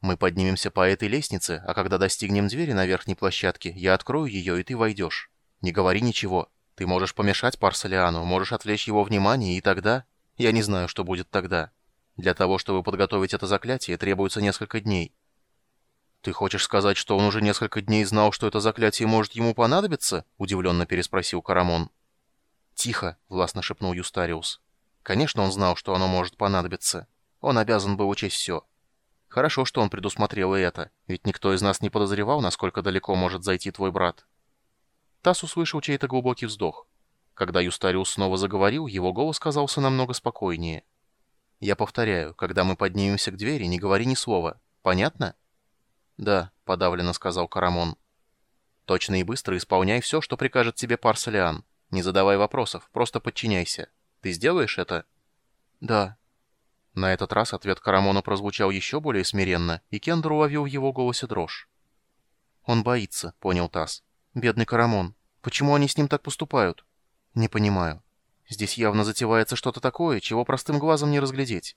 Мы поднимемся по этой лестнице, а когда достигнем двери на верхней площадке, я открою ее, и ты войдешь. Не говори ничего. Ты можешь помешать Парсалиану, можешь отвлечь его внимание, и тогда... Я не знаю, что будет тогда. Для того, чтобы подготовить это заклятие, требуется несколько дней. «Ты хочешь сказать, что он уже несколько дней знал, что это заклятие может ему понадобиться?» — удивленно переспросил Карамон. «Тихо», — властно шепнул Юстариус. «Конечно, он знал, что оно может понадобиться. Он обязан был учесть все. Хорошо, что он предусмотрел и это, ведь никто из нас не подозревал, насколько далеко может зайти твой брат». Тасс услышал чей-то глубокий вздох. Когда Юстариус снова заговорил, его голос казался намного спокойнее. «Я повторяю, когда мы поднимемся к двери, не говори ни слова. Понятно?» «Да», — подавленно сказал Карамон. «Точно и быстро исполняй все, что прикажет тебе Парсалиан. Не задавай вопросов, просто подчиняйся. Ты сделаешь это?» «Да». На этот раз ответ Карамона прозвучал еще более смиренно, и Кендер уловил в его голосе дрожь. «Он боится», — понял Тасс. «Бедный Карамон. Почему они с ним так поступают?» «Не понимаю. Здесь явно затевается что-то такое, чего простым глазом не разглядеть.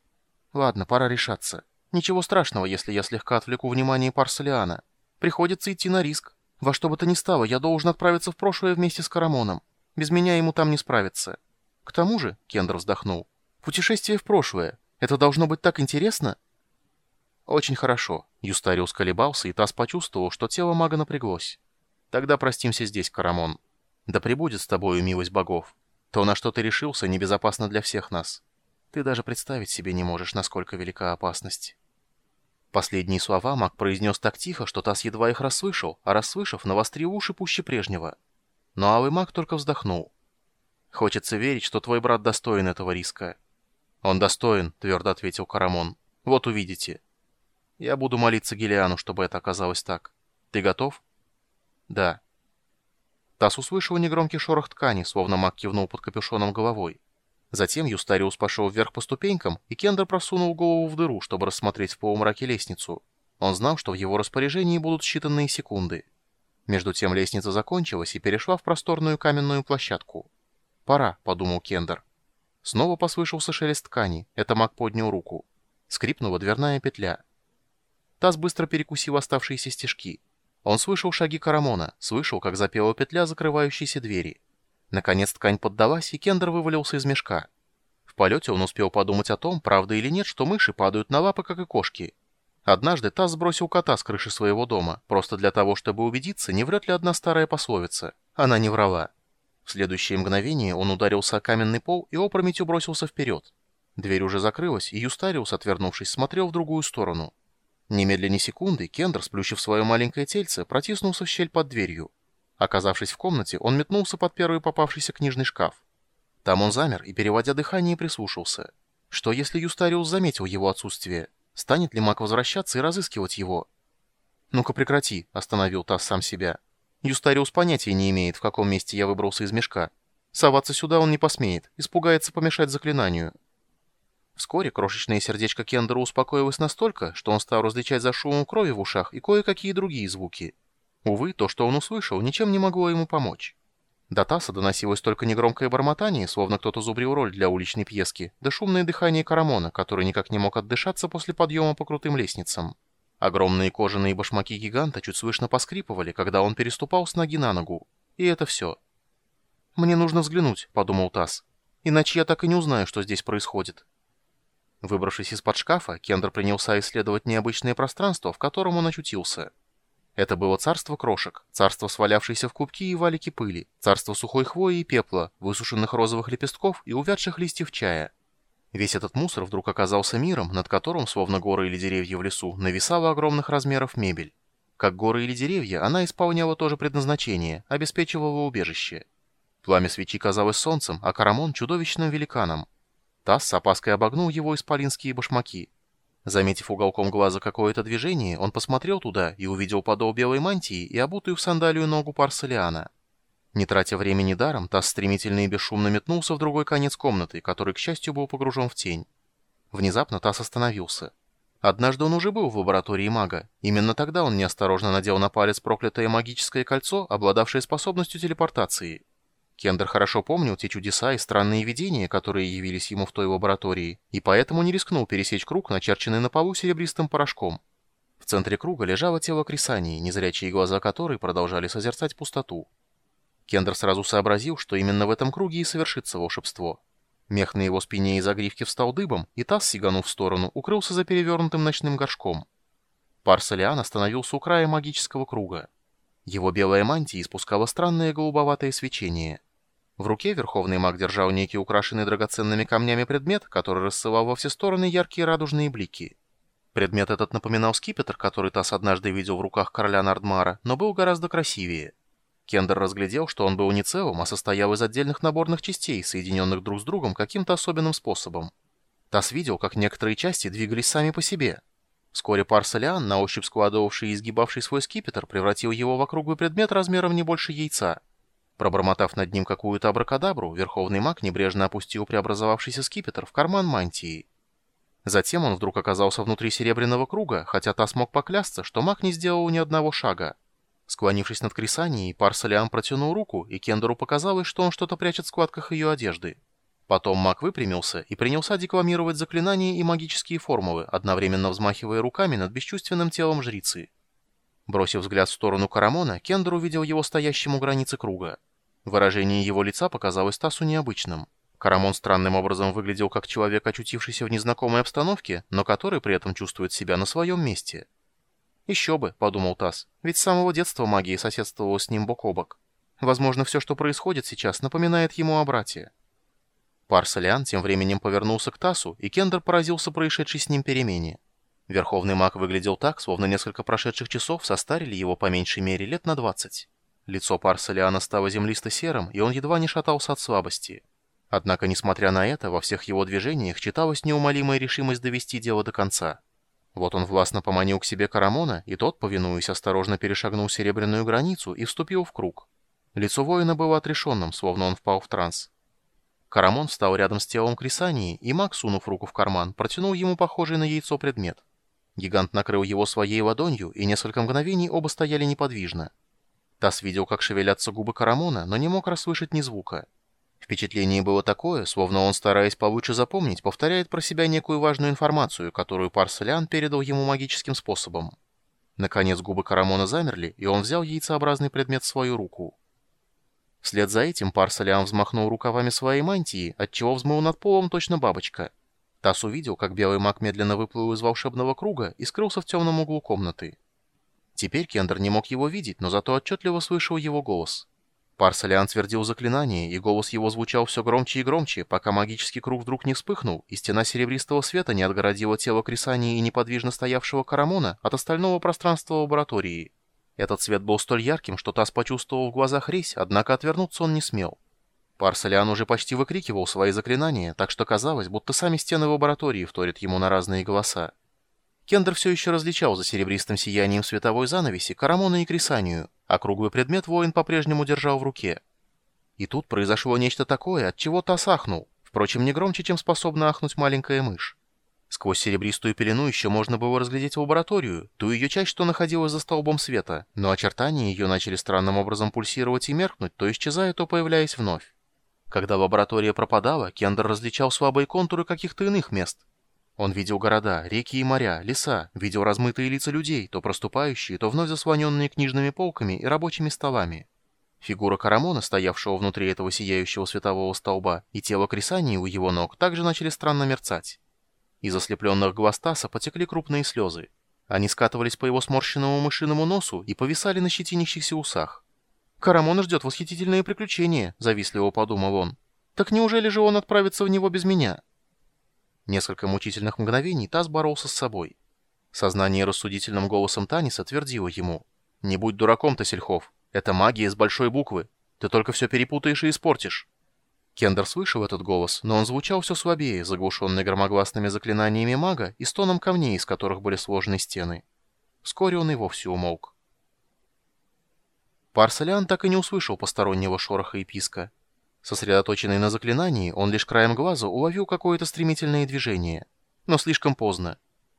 Ладно, пора решаться. Ничего страшного, если я слегка отвлеку внимание Парсалиана. Приходится идти на риск. Во что бы то ни стало, я должен отправиться в прошлое вместе с Карамоном. Без меня ему там не справиться. К тому же, Кендер вздохнул, путешествие в прошлое. Это должно быть так интересно? Очень хорошо. Юстариус колебался, и Тасс почувствовал, что тело мага напряглось. Тогда простимся здесь, Карамон. Да пребудет с тобою милость богов. То, на что ты решился, небезопасно для всех нас. Ты даже представить себе не можешь, насколько велика опасность. Последние слова маг произнес так тихо, что Тасс едва их расслышал, а расслышав, навострил уши пуще прежнего. Но алый маг только вздохнул. «Хочется верить, что твой брат достоин этого риска». «Он достоин», — твердо ответил Карамон. «Вот увидите». «Я буду молиться Гелиану, чтобы это оказалось так. Ты готов?» «Да». Тасс услышал негромкий шорох ткани, словно маг кивнул под капюшоном головой. Затем Юстариус пошел вверх по ступенькам, и Кендер просунул голову в дыру, чтобы рассмотреть в полумраке лестницу. Он знал, что в его распоряжении будут считанные секунды. Между тем лестница закончилась и перешла в просторную каменную площадку. «Пора», — подумал Кендер. Снова послышался шелест ткани. Это маг поднял руку. Скрипнула дверная петля. Таз быстро перекусил оставшиеся стежки. Он слышал шаги Карамона, слышал, как запела петля закрывающейся двери. Наконец ткань поддалась, и Кендер вывалился из мешка. В полете он успел подумать о том, правда или нет, что мыши падают на лапы, как и кошки. Однажды Тасс сбросил кота с крыши своего дома, просто для того, чтобы убедиться, не врет ли одна старая пословица. Она не врала. В следующее мгновение он ударился о каменный пол и опрометью бросился вперед. Дверь уже закрылась, и Юстариус, отвернувшись, смотрел в другую сторону. Немедленно секунды Кендер, сплющив свое маленькое тельце, протиснулся в щель под дверью. Оказавшись в комнате, он метнулся под первый попавшийся книжный шкаф. Там он замер и, переводя дыхание, прислушался. Что, если Юстариус заметил его отсутствие? Станет ли маг возвращаться и разыскивать его? «Ну-ка прекрати», — остановил Тасс сам себя. «Юстариус понятия не имеет, в каком месте я выбрался из мешка. Соваться сюда он не посмеет, испугается помешать заклинанию». Вскоре крошечное сердечко Кендера успокоилось настолько, что он стал различать за шумом крови в ушах и кое-какие другие звуки. Увы, то, что он услышал, ничем не могло ему помочь. До Тасса доносилось только негромкое бормотание, словно кто-то зубрил роль для уличной пьески, да шумное дыхание Карамона, который никак не мог отдышаться после подъема по крутым лестницам. Огромные кожаные башмаки гиганта чуть слышно поскрипывали, когда он переступал с ноги на ногу. И это все. «Мне нужно взглянуть», — подумал Тасс. «Иначе я так и не узнаю, что здесь происходит». Выбравшись из-под шкафа, Кендер принялся исследовать необычное пространство, в котором он очутился. Это было царство крошек, царство свалявшейся в кубки и валики пыли, царство сухой хвои и пепла, высушенных розовых лепестков и увядших листьев чая. Весь этот мусор вдруг оказался миром, над которым, словно горы или деревья в лесу, нависала огромных размеров мебель. Как горы или деревья, она исполняла тоже предназначение, обеспечивала убежище. Пламя свечи казалось солнцем, а Карамон — чудовищным великаном. Тасс с опаской обогнул его исполинские башмаки. Заметив уголком глаза какое-то движение, он посмотрел туда и увидел подол белой мантии и обутую в сандалию ногу Парселиана. Не тратя времени даром, Тасс стремительно и бесшумно метнулся в другой конец комнаты, который, к счастью, был погружен в тень. Внезапно Тасс остановился. Однажды он уже был в лаборатории мага. Именно тогда он неосторожно надел на палец проклятое магическое кольцо, обладавшее способностью телепортации. Кендер хорошо помнил те чудеса и странные видения, которые явились ему в той лаборатории, и поэтому не рискнул пересечь круг, начерченный на полу серебристым порошком. В центре круга лежало тело Крисании, незрячие глаза которой продолжали созерцать пустоту. Кендер сразу сообразил, что именно в этом круге и совершится волшебство. Мех на его спине и загривке встал дыбом, и таз, сиганув в сторону, укрылся за перевернутым ночным горшком. Парсалиан остановился у края магического круга. Его белая мантия испускала странное голубоватое свечение. В руке верховный маг держал некий украшенный драгоценными камнями предмет, который рассылал во все стороны яркие радужные блики. Предмет этот напоминал скипетр, который Тасс однажды видел в руках короля Нардмара, но был гораздо красивее. Кендер разглядел, что он был не целым, а состоял из отдельных наборных частей, соединенных друг с другом каким-то особенным способом. Тасс видел, как некоторые части двигались сами по себе. Вскоре Парсалиан, на ощупь складывавший и изгибавший свой скипетр, превратил его в округлый предмет размером не больше яйца. Пробормотав над ним какую-то абракадабру, верховный маг небрежно опустил преобразовавшийся скипетр в карман мантии. Затем он вдруг оказался внутри серебряного круга, хотя та смог поклясться, что маг не сделал ни одного шага. Склонившись над Крисанией, Парсалиан протянул руку, и Кендеру показалось, что он что-то прячет в складках ее одежды. Потом маг выпрямился и принялся декламировать заклинания и магические формулы, одновременно взмахивая руками над бесчувственным телом жрицы. Бросив взгляд в сторону Карамона, Кендер увидел его стоящим у границы круга. Выражение его лица показалось Тасу необычным. Карамон странным образом выглядел как человек, очутившийся в незнакомой обстановке, но который при этом чувствует себя на своем месте. «Еще бы», — подумал Тасс, — «ведь с самого детства магия соседствовала с ним бок о бок. Возможно, все, что происходит сейчас, напоминает ему о брате». Парсалиан тем временем повернулся к Тасу, и Кендер поразился происшедшей с ним перемене. Верховный маг выглядел так, словно несколько прошедших часов состарили его по меньшей мере лет на двадцать. Лицо Парсалиана стало землисто-серым, и он едва не шатался от слабости. Однако, несмотря на это, во всех его движениях читалась неумолимая решимость довести дело до конца. Вот он властно поманил к себе Карамона, и тот, повинуясь, осторожно перешагнул серебряную границу и вступил в круг. Лицо воина было отрешенным, словно он впал в транс. Карамон встал рядом с телом Крисании, и маг, сунув руку в карман, протянул ему похожий на яйцо предмет. Гигант накрыл его своей ладонью, и несколько мгновений оба стояли неподвижно. Тасс видел, как шевелятся губы Карамона, но не мог расслышать ни звука. Впечатление было такое, словно он, стараясь получше запомнить, повторяет про себя некую важную информацию, которую Парселян передал ему магическим способом. Наконец губы Карамона замерли, и он взял яйцеобразный предмет в свою руку. Вслед за этим Парселян взмахнул рукавами своей мантии, отчего взмыл над полом точно бабочка. Тасс увидел, как белый маг медленно выплыл из волшебного круга и скрылся в темном углу комнаты. Теперь Кендер не мог его видеть, но зато отчетливо слышал его голос. Парсалиан твердил заклинание, и голос его звучал все громче и громче, пока магический круг вдруг не вспыхнул, и стена серебристого света не отгородила тело Крисании и неподвижно стоявшего Карамона от остального пространства лаборатории. Этот свет был столь ярким, что Тасс почувствовал в глазах резь, однако отвернуться он не смел. Парсалиан уже почти выкрикивал свои заклинания, так что казалось, будто сами стены лаборатории вторят ему на разные голоса. Кендер все еще различал за серебристым сиянием световой занавеси Карамона и Крисанию, а круглый предмет воин по-прежнему держал в руке. И тут произошло нечто такое, от чего Тасс ахнул, впрочем, не громче, чем способна ахнуть маленькая мышь. Сквозь серебристую пелену еще можно было разглядеть лабораторию, ту ее часть, что находилась за столбом света, но очертания ее начали странным образом пульсировать и меркнуть, то исчезая, то появляясь вновь. Когда лаборатория пропадала, Кендер различал слабые контуры каких-то иных мест, он видел города, реки и моря, леса, видел размытые лица людей, то проступающие, то вновь заслоненные книжными полками и рабочими столами. Фигура Карамона, стоявшего внутри этого сияющего светового столба, и тело Крисании у его ног также начали странно мерцать. Из ослепленных глаз Таса потекли крупные слезы. Они скатывались по его сморщенному мышиному носу и повисали на щетинящихся усах. «Карамона ждет восхитительные приключения», — завистливо подумал он. «Так неужели же он отправится в него без меня?» Несколько мучительных мгновений Таз боролся с собой. Сознание рассудительным голосом Таниса твердило ему. «Не будь дураком, Тасельхов. Это магия с большой буквы. Ты только все перепутаешь и испортишь». Кендер слышал этот голос, но он звучал все слабее, заглушенный громогласными заклинаниями мага и стоном камней, из которых были сложены стены. Вскоре он и вовсе умолк. Парсалян так и не услышал постороннего шороха и писка. Сосредоточенный на заклинании, он лишь краем глаза уловил какое-то стремительное движение. Но слишком поздно.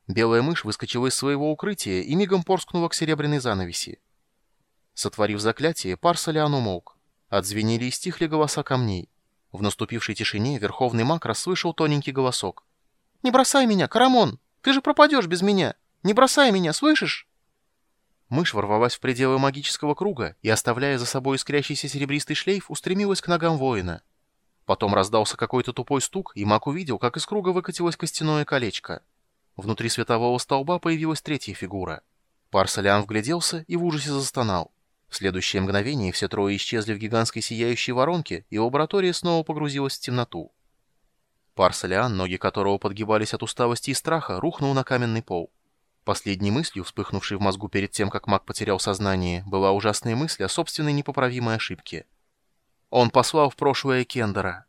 Белая мышь выскочила из своего укрытия и мигом порскнула к серебряной занавеси. Сотворив заклятие, пар Солян умолк. Отзвенели и стихли голоса камней. В наступившей тишине верховный маг расслышал тоненький голосок. «Не бросай меня, Карамон! Ты же пропадешь без меня! Не бросай меня, слышишь?» Мышь ворвалась в пределы магического круга и, оставляя за собой искрящийся серебристый шлейф, устремилась к ногам воина. Потом раздался какой-то тупой стук, и маг увидел, как из круга выкатилось костяное колечко. Внутри светового столба появилась третья фигура. Парсалиан вгляделся и в ужасе застонал. В следующее мгновение все трое исчезли в гигантской сияющей воронке, и лаборатория снова погрузилась в темноту. Парсалиан, ноги которого подгибались от усталости и страха, рухнул на каменный пол. Последней мыслью, вспыхнувшей в мозгу перед тем, как маг потерял сознание, была ужасная мысль о собственной непоправимой ошибке. Он послал в прошлое Кендера.